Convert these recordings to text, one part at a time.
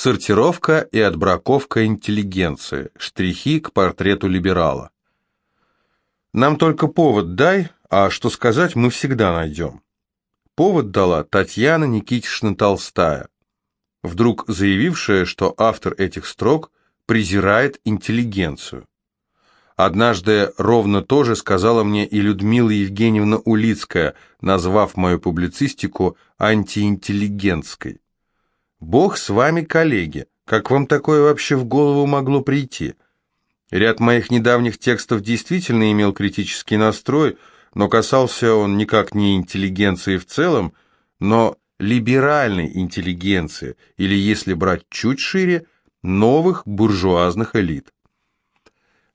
Сортировка и отбраковка интеллигенции. Штрихи к портрету либерала. Нам только повод дай, а что сказать мы всегда найдем. Повод дала Татьяна Никитишна Толстая, вдруг заявившая, что автор этих строк презирает интеллигенцию. Однажды ровно то же сказала мне и Людмила Евгеньевна Улицкая, назвав мою публицистику антиинтеллигентской. «Бог с вами, коллеги! Как вам такое вообще в голову могло прийти?» Ряд моих недавних текстов действительно имел критический настрой, но касался он никак не интеллигенции в целом, но либеральной интеллигенции, или, если брать чуть шире, новых буржуазных элит.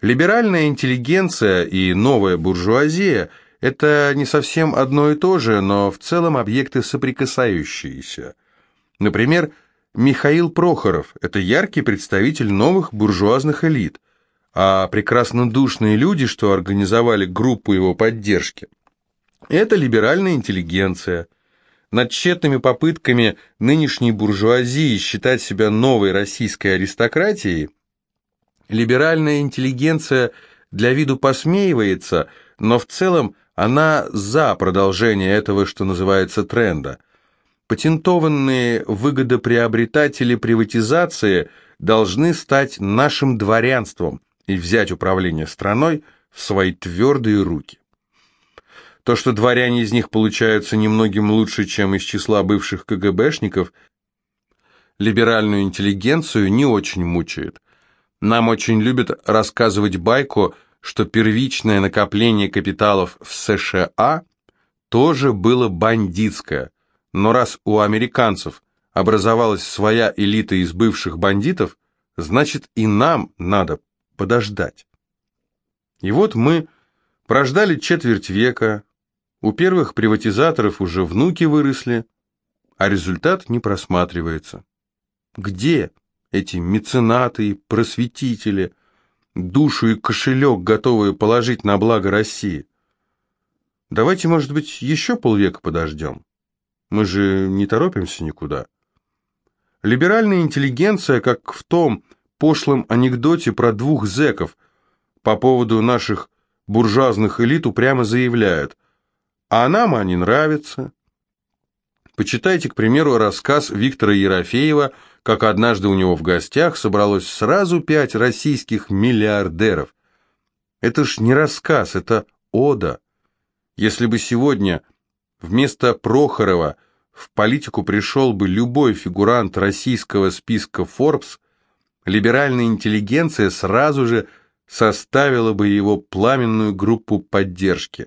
Либеральная интеллигенция и новая буржуазия – это не совсем одно и то же, но в целом объекты соприкасающиеся. Например, Михаил Прохоров – это яркий представитель новых буржуазных элит, а прекрасно душные люди, что организовали группу его поддержки – это либеральная интеллигенция. Над тщетными попытками нынешней буржуазии считать себя новой российской аристократией – Либеральная интеллигенция для виду посмеивается, но в целом она за продолжение этого, что называется, тренда. Патентованные выгодоприобретатели приватизации должны стать нашим дворянством и взять управление страной в свои твердые руки. То, что дворяне из них получаются немногим лучше, чем из числа бывших КГБшников, либеральную интеллигенцию не очень мучает – нам очень любят рассказывать байку, что первичное накопление капиталов в США тоже было бандитское, но раз у американцев образовалась своя элита из бывших бандитов, значит и нам надо подождать. И вот мы прождали четверть века, у первых приватизаторов уже внуки выросли, а результат не просматривается. Где эти меценаты и просветители, душу и кошелек, готовые положить на благо России. Давайте, может быть, еще полвека подождем. Мы же не торопимся никуда. Либеральная интеллигенция, как в том пошлом анекдоте про двух зеков, по поводу наших буржуазных элит упрямо заявляет, а нам они нравятся. Почитайте, к примеру, рассказ Виктора Ерофеева – как однажды у него в гостях собралось сразу пять российских миллиардеров. Это ж не рассказ, это ода. Если бы сегодня вместо Прохорова в политику пришел бы любой фигурант российского списка Forbes, либеральная интеллигенция сразу же составила бы его пламенную группу поддержки.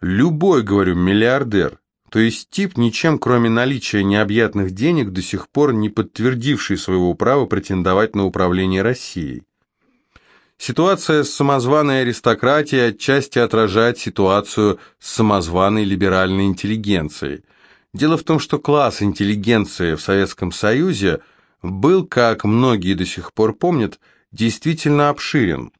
Любой, говорю, миллиардер. То есть тип, ничем кроме наличия необъятных денег, до сих пор не подтвердивший своего права претендовать на управление Россией. Ситуация с самозваной аристократией отчасти отражает ситуацию с самозваной либеральной интеллигенцией. Дело в том, что класс интеллигенции в Советском Союзе был, как многие до сих пор помнят, действительно обширен.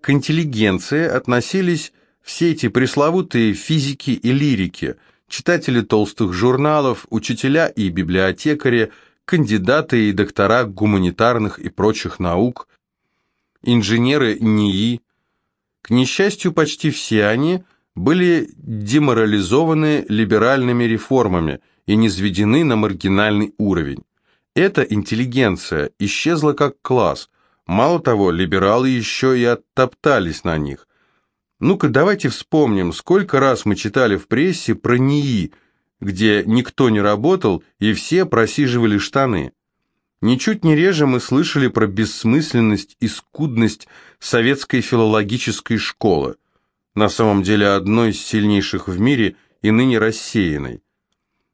К интеллигенции относились все эти пресловутые физики и лирики – читатели толстых журналов, учителя и библиотекари, кандидаты и доктора гуманитарных и прочих наук, инженеры НИИ. К несчастью, почти все они были деморализованы либеральными реформами и низведены на маргинальный уровень. Эта интеллигенция исчезла как класс. Мало того, либералы еще и оттоптались на них. Ну-ка, давайте вспомним, сколько раз мы читали в прессе про НИИ, где никто не работал и все просиживали штаны. Ничуть не реже мы слышали про бессмысленность и скудность советской филологической школы, на самом деле одной из сильнейших в мире и ныне рассеянной.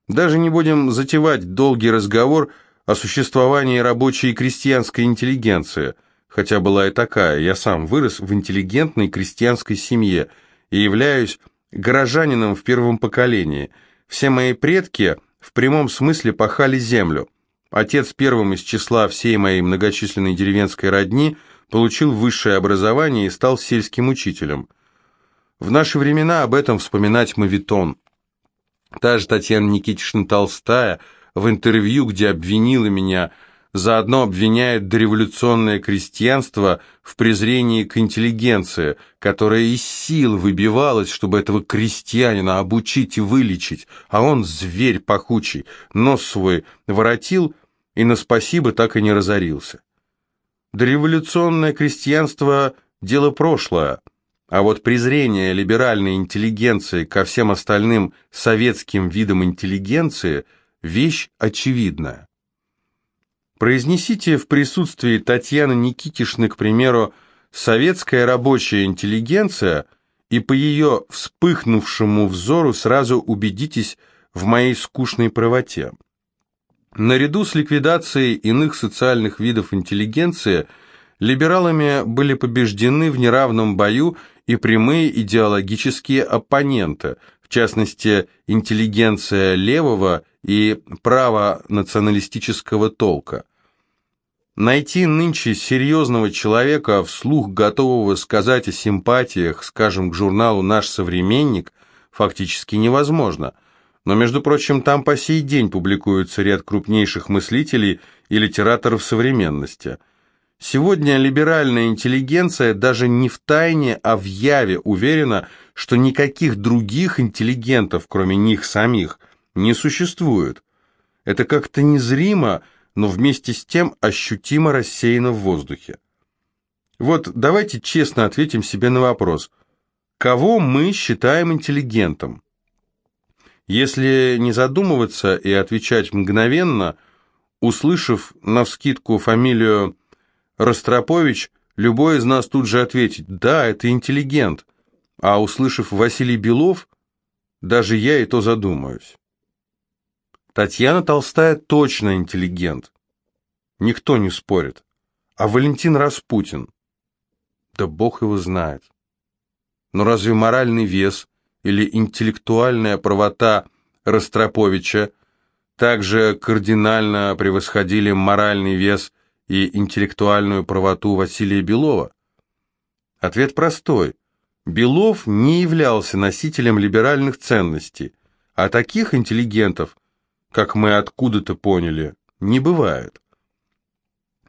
Даже не будем затевать долгий разговор о существовании рабочей и крестьянской интеллигенции – хотя была и такая, я сам вырос в интеллигентной крестьянской семье и являюсь горожанином в первом поколении. Все мои предки в прямом смысле пахали землю. Отец первым из числа всей моей многочисленной деревенской родни получил высшее образование и стал сельским учителем. В наши времена об этом вспоминать мавитон. Та же Татьяна Никитична Толстая в интервью, где обвинила меня заодно обвиняет дореволюционное крестьянство в презрении к интеллигенции, которая из сил выбивалась, чтобы этого крестьянина обучить и вылечить, а он зверь пахучий, нос свой воротил и на спасибо так и не разорился. Дореволюционное крестьянство – дело прошлое, а вот презрение либеральной интеллигенции ко всем остальным советским видам интеллигенции – вещь очевидная. Произнесите в присутствии Татьяны Никитишны, к примеру, «советская рабочая интеллигенция», и по ее вспыхнувшему взору сразу убедитесь в моей скучной правоте. Наряду с ликвидацией иных социальных видов интеллигенции либералами были побеждены в неравном бою и прямые идеологические оппоненты, в частности, интеллигенция левого и право-националистического толка. Найти нынче серьезного человека, вслух готового сказать о симпатиях, скажем, к журналу «Наш современник», фактически невозможно. Но, между прочим, там по сей день публикуется ряд крупнейших мыслителей и литераторов современности. Сегодня либеральная интеллигенция даже не в тайне, а в яве уверена, что никаких других интеллигентов, кроме них самих, не существует. Это как-то незримо, но вместе с тем ощутимо рассеяно в воздухе. Вот давайте честно ответим себе на вопрос, кого мы считаем интеллигентом? Если не задумываться и отвечать мгновенно, услышав навскидку фамилию Ростропович, любой из нас тут же ответит «да, это интеллигент», а услышав Василий Белов, даже я и то задумаюсь. Татьяна Толстая точно интеллигент. Никто не спорит. А Валентин Распутин? Да бог его знает. Но разве моральный вес или интеллектуальная правота Ростроповича также кардинально превосходили моральный вес и интеллектуальную правоту Василия Белова? Ответ простой. Белов не являлся носителем либеральных ценностей, а таких интеллигентов – как мы откуда-то поняли, не бывает.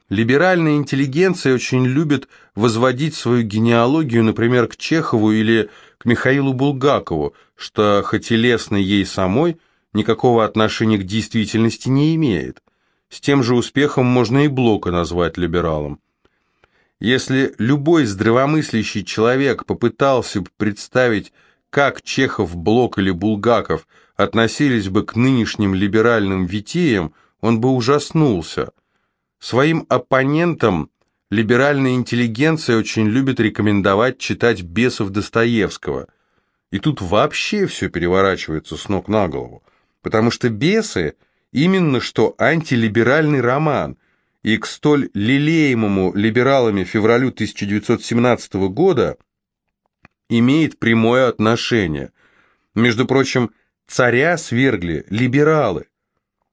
Либеральная интеллигенция очень любит возводить свою генеалогию, например, к Чехову или к Михаилу Булгакову, что, хоть и лестно ей самой, никакого отношения к действительности не имеет. С тем же успехом можно и Блока назвать либералом. Если любой здравомыслящий человек попытался бы представить, как Чехов, Блок или Булгаков относились бы к нынешним либеральным витиям, он бы ужаснулся. Своим оппонентам либеральная интеллигенция очень любит рекомендовать читать «Бесов» Достоевского. И тут вообще все переворачивается с ног на голову, потому что «Бесы» именно что антилиберальный роман, и к столь лелеемому либералами февралю 1917 года имеет прямое отношение. Между прочим, Царя свергли либералы,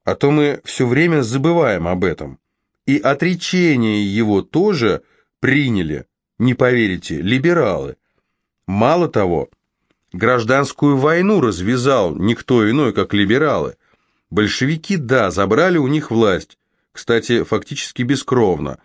а то мы все время забываем об этом. И отречение его тоже приняли, не поверите, либералы. Мало того, гражданскую войну развязал никто иной, как либералы. Большевики, да, забрали у них власть, кстати, фактически бескровно,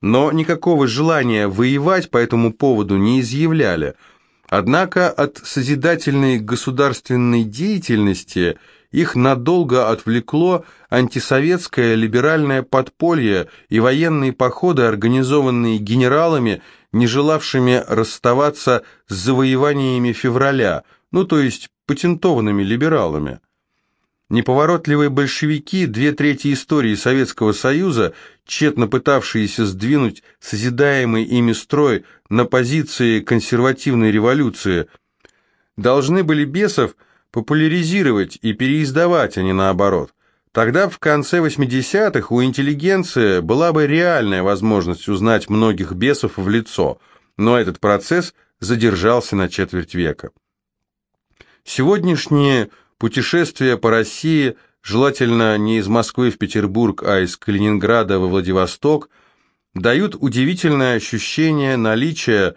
но никакого желания воевать по этому поводу не изъявляли – Однако от созидательной государственной деятельности их надолго отвлекло антисоветское либеральное подполье и военные походы, организованные генералами, не желавшими расставаться с завоеваниями февраля, ну то есть патентованными либералами. Неповоротливые большевики, две трети истории Советского Союза, тщетно пытавшиеся сдвинуть созидаемый ими строй на позиции консервативной революции, должны были бесов популяризировать и переиздавать, а не наоборот. Тогда, в конце 80-х, у интеллигенции была бы реальная возможность узнать многих бесов в лицо, но этот процесс задержался на четверть века. Сегодняшние Путешествия по России, желательно не из Москвы в Петербург, а из Калининграда во Владивосток, дают удивительное ощущение наличия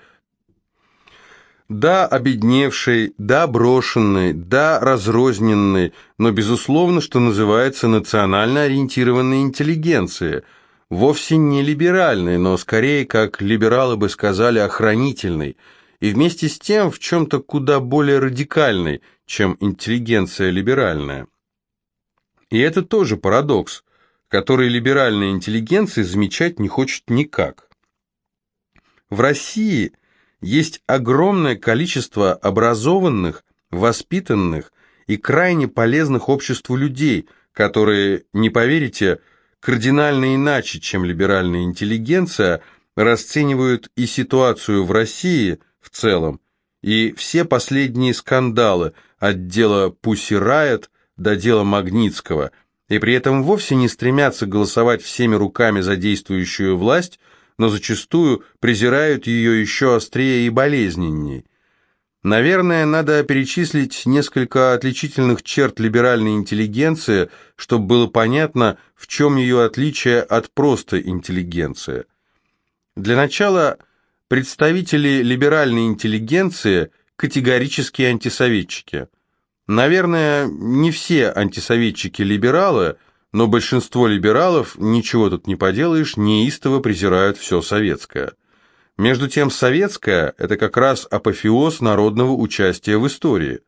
да обедневшей, да брошенной, да разрозненной, но безусловно, что называется, национально ориентированной интеллигенции. вовсе не либеральной, но скорее, как либералы бы сказали, охранительной, и вместе с тем в чем-то куда более радикальной, чем интеллигенция либеральная. И это тоже парадокс, который либеральная интеллигенция замечать не хочет никак. В России есть огромное количество образованных, воспитанных и крайне полезных обществу людей, которые, не поверите, кардинально иначе, чем либеральная интеллигенция, расценивают и ситуацию в России в целом, и все последние скандалы от дела Пусси до дела Магнитского, и при этом вовсе не стремятся голосовать всеми руками за действующую власть, но зачастую презирают ее еще острее и болезненнее. Наверное, надо перечислить несколько отличительных черт либеральной интеллигенции, чтобы было понятно, в чем ее отличие от просто интеллигенции. Для начала, представители либеральной интеллигенции – категорические антисоветчики. Наверное, не все антисоветчики-либералы, но большинство либералов, ничего тут не поделаешь, неистово презирают все советское. Между тем, советское – это как раз апофеоз народного участия в истории.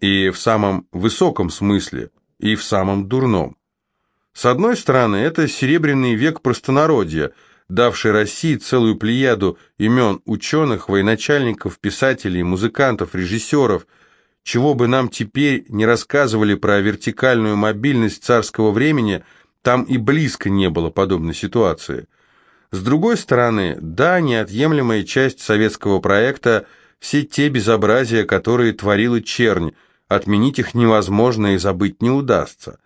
И в самом высоком смысле, и в самом дурном. С одной стороны, это серебряный век простонародья, давший России целую плеяду имен ученых, военачальников, писателей, музыкантов, режиссеров, чего бы нам теперь не рассказывали про вертикальную мобильность царского времени, там и близко не было подобной ситуации – с другой стороны, да, неотъемлемая часть советского проекта – все те безобразия, которые творила чернь, отменить их невозможно и забыть не удастся.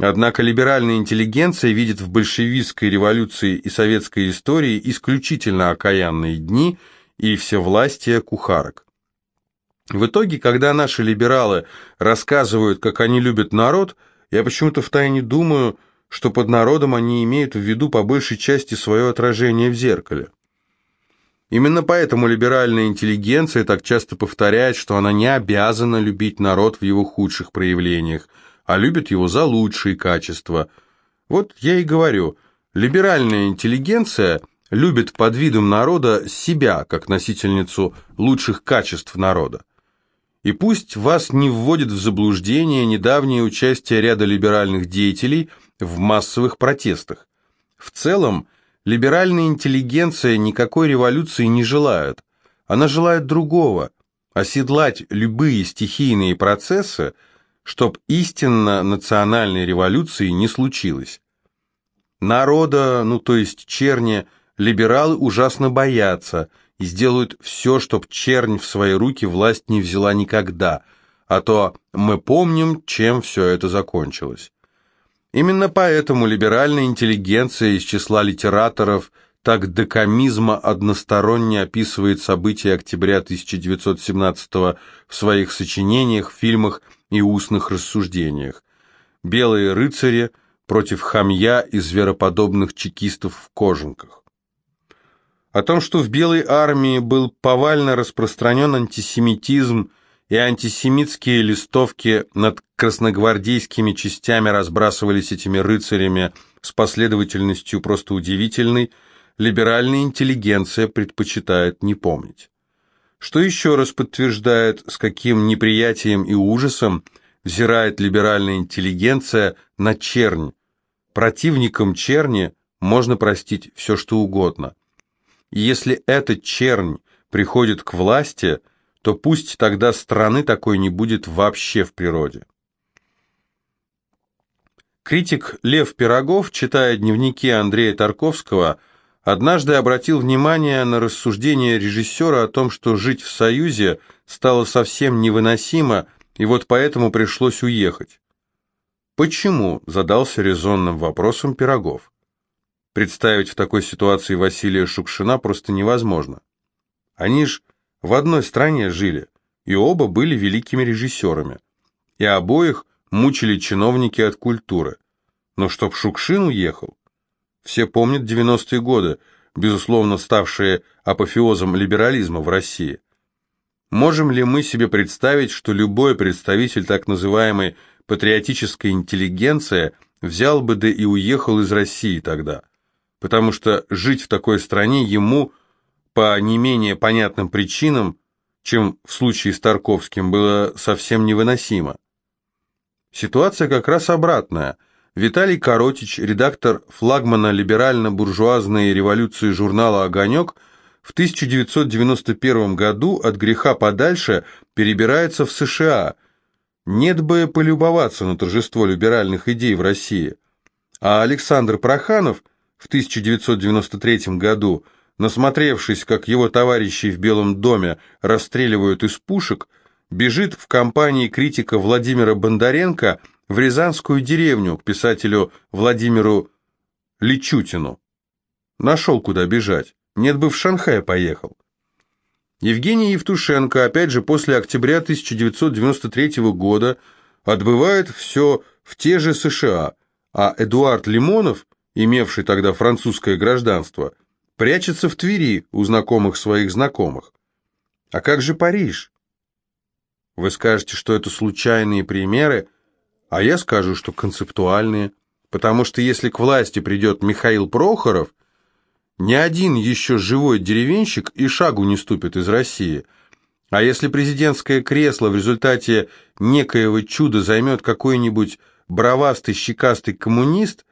Однако либеральная интеллигенция видит в большевистской революции и советской истории исключительно окаянные дни и всевластие кухарок. В итоге, когда наши либералы рассказывают, как они любят народ, я почему-то втайне думаю – что под народом они имеют в виду по большей части свое отражение в зеркале. Именно поэтому либеральная интеллигенция так часто повторяет, что она не обязана любить народ в его худших проявлениях, а любит его за лучшие качества. Вот я и говорю, либеральная интеллигенция любит под видом народа себя, как носительницу лучших качеств народа. И пусть вас не вводит в заблуждение недавнее участие ряда либеральных деятелей – в массовых протестах. В целом, либеральная интеллигенция никакой революции не желает. Она желает другого – оседлать любые стихийные процессы, чтоб истинно национальной революции не случилось. Народа, ну то есть черни, либералы ужасно боятся и сделают все, чтоб чернь в свои руки власть не взяла никогда, а то мы помним, чем все это закончилось. Именно поэтому либеральная интеллигенция из числа литераторов так до односторонне описывает события октября 1917 в своих сочинениях, фильмах и устных рассуждениях. «Белые рыцари» против хамья и звероподобных чекистов в кожанках. О том, что в Белой армии был повально распространен антисемитизм и антисемитские листовки над красногвардейскими частями разбрасывались этими рыцарями с последовательностью просто удивительной, либеральная интеллигенция предпочитает не помнить. Что еще раз подтверждает, с каким неприятием и ужасом взирает либеральная интеллигенция на чернь. Противникам черни можно простить все, что угодно. И если эта чернь приходит к власти – то пусть тогда страны такой не будет вообще в природе. Критик Лев Пирогов, читая дневники Андрея Тарковского, однажды обратил внимание на рассуждение режиссера о том, что жить в Союзе стало совсем невыносимо, и вот поэтому пришлось уехать. Почему? задался резонным вопросом Пирогов. Представить в такой ситуации Василия Шукшина просто невозможно. Они ж в одной стране жили, и оба были великими режиссерами. И обоих мучили чиновники от культуры. Но чтоб Шукшин уехал? Все помнят 90-е годы, безусловно ставшие апофеозом либерализма в России. Можем ли мы себе представить, что любой представитель так называемой патриотической интеллигенции взял бы да и уехал из России тогда? потому что жить в такой стране ему по не менее понятным причинам, чем в случае с Тарковским, было совсем невыносимо. Ситуация как раз обратная. Виталий Коротич, редактор флагмана либерально-буржуазной революции журнала «Огонек», в 1991 году от греха подальше перебирается в США. Нет бы полюбоваться на торжество либеральных идей в России. А Александр Проханов в 1993 году, насмотревшись, как его товарищи в Белом доме расстреливают из пушек, бежит в компании критика Владимира Бондаренко в Рязанскую деревню к писателю Владимиру Личутину. Нашел, куда бежать. Нет бы в Шанхай поехал. Евгений Евтушенко, опять же, после октября 1993 года отбывает все в те же США, а Эдуард Лимонов, имевший тогда французское гражданство, прячется в Твери у знакомых своих знакомых. А как же Париж? Вы скажете, что это случайные примеры, а я скажу, что концептуальные, потому что если к власти придет Михаил Прохоров, ни один еще живой деревенщик и шагу не ступит из России. А если президентское кресло в результате некоего чуда займет какой-нибудь бравастый, щекастый коммунист,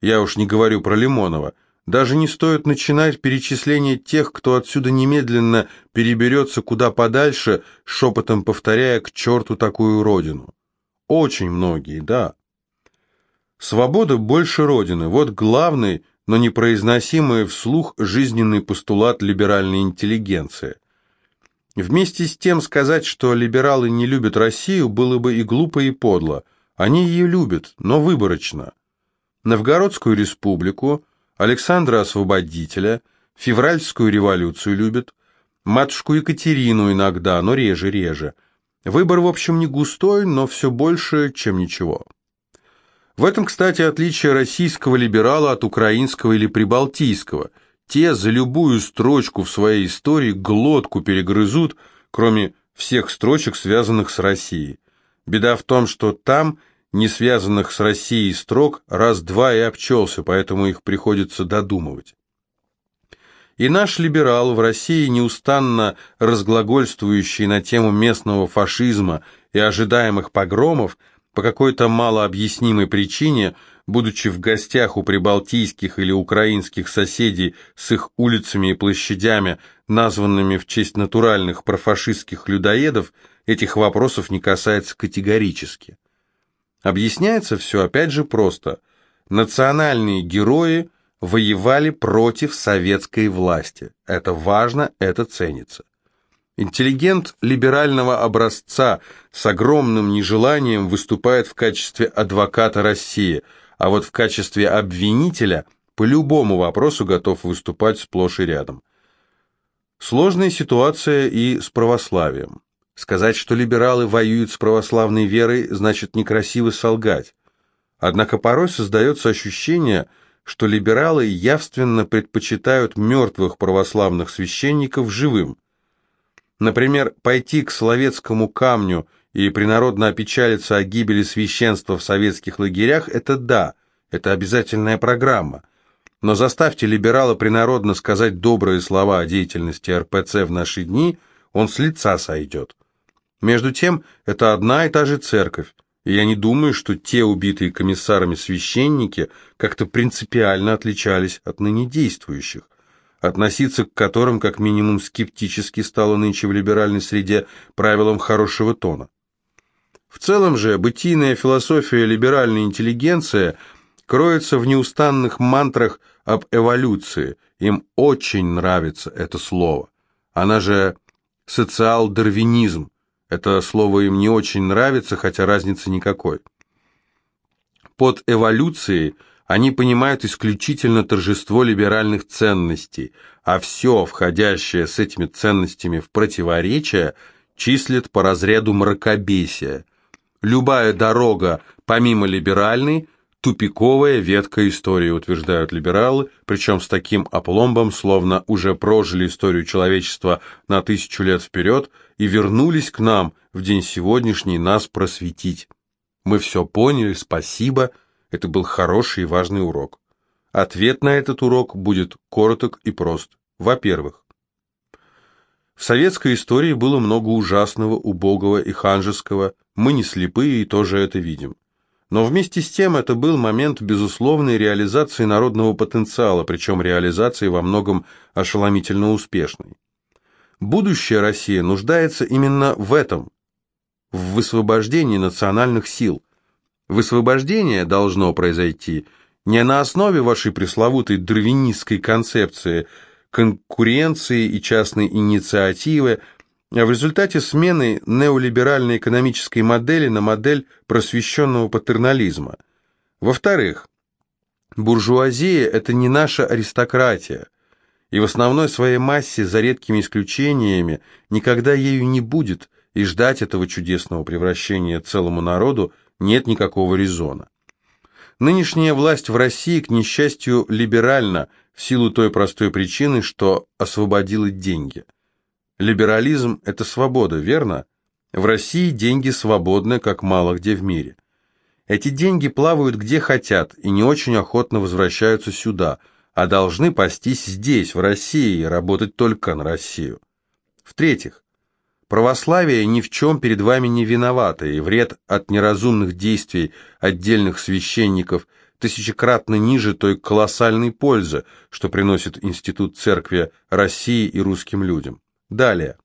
я уж не говорю про Лимонова, даже не стоит начинать перечисление тех, кто отсюда немедленно переберется куда подальше, шепотом повторяя к черту такую родину. Очень многие, да. Свобода больше родины, вот главный, но непроизносимый вслух жизненный постулат либеральной интеллигенции. Вместе с тем сказать, что либералы не любят Россию, было бы и глупо, и подло. Они ее любят, но выборочно. Новгородскую республику, Александра Освободителя, февральскую революцию любят, матушку Екатерину иногда, но реже-реже. Выбор, в общем, не густой, но все больше, чем ничего. В этом, кстати, отличие российского либерала от украинского или прибалтийского. Те за любую строчку в своей истории глотку перегрызут, кроме всех строчек, связанных с Россией. Беда в том, что там, не связанных с Россией строк, раз-два и обчелся, поэтому их приходится додумывать. И наш либерал в России, неустанно разглагольствующий на тему местного фашизма и ожидаемых погромов, по какой-то малообъяснимой причине, будучи в гостях у прибалтийских или украинских соседей с их улицами и площадями, названными в честь натуральных профашистских людоедов, этих вопросов не касается категорически. Объясняется все опять же просто. Национальные герои воевали против советской власти. Это важно, это ценится. Интеллигент либерального образца с огромным нежеланием выступает в качестве адвоката России, а вот в качестве обвинителя по любому вопросу готов выступать сплошь и рядом. Сложная ситуация и с православием. Сказать, что либералы воюют с православной верой, значит некрасиво солгать. Однако порой создается ощущение, что либералы явственно предпочитают мертвых православных священников живым. Например, пойти к Соловецкому камню и принародно опечалиться о гибели священства в советских лагерях – это да, это обязательная программа. Но заставьте либерала принародно сказать добрые слова о деятельности РПЦ в наши дни, он с лица сойдет. Между тем, это одна и та же церковь, и я не думаю, что те убитые комиссарами священники как-то принципиально отличались от ныне действующих относиться к которым как минимум скептически стало нынче в либеральной среде правилом хорошего тона. В целом же бытийная философия либеральной интеллигенции кроется в неустанных мантрах об эволюции. Им очень нравится это слово. Она же социал-дарвинизм. Это слово им не очень нравится, хотя разницы никакой. Под эволюцией – они понимают исключительно торжество либеральных ценностей, а все, входящее с этими ценностями в противоречие, числят по разряду мракобесия. Любая дорога, помимо либеральной, тупиковая ветка истории, утверждают либералы, причем с таким опломбом, словно уже прожили историю человечества на тысячу лет вперед и вернулись к нам в день сегодняшний нас просветить. Мы все поняли, спасибо, это был хороший и важный урок. Ответ на этот урок будет короток и прост. Во-первых, в советской истории было много ужасного, убогого и ханжеского, мы не слепые и тоже это видим. Но вместе с тем это был момент безусловной реализации народного потенциала, причем реализации во многом ошеломительно успешной. Будущая Россия нуждается именно в этом, в высвобождении национальных сил. Высвобождение должно произойти не на основе вашей пресловутой дарвинистской концепции конкуренции и частной инициативы, в результате смены неолиберальной экономической модели на модель просвещенного патернализма. Во-вторых, буржуазия – это не наша аристократия, и в основной своей массе, за редкими исключениями, никогда ею не будет, и ждать этого чудесного превращения целому народу нет никакого резона. Нынешняя власть в России, к несчастью, либеральна, в силу той простой причины, что освободила деньги – Либерализм – это свобода, верно? В России деньги свободны, как мало где в мире. Эти деньги плавают где хотят и не очень охотно возвращаются сюда, а должны пастись здесь, в России, и работать только на Россию. В-третьих, православие ни в чем перед вами не виновато, и вред от неразумных действий отдельных священников тысячекратно ниже той колоссальной пользы, что приносит институт церкви России и русским людям. Далее.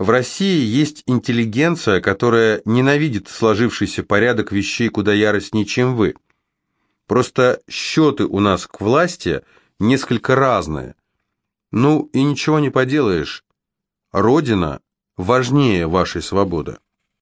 В России есть интеллигенция, которая ненавидит сложившийся порядок вещей куда яростнее, чем вы. Просто счеты у нас к власти несколько разные. Ну и ничего не поделаешь. Родина важнее вашей свободы.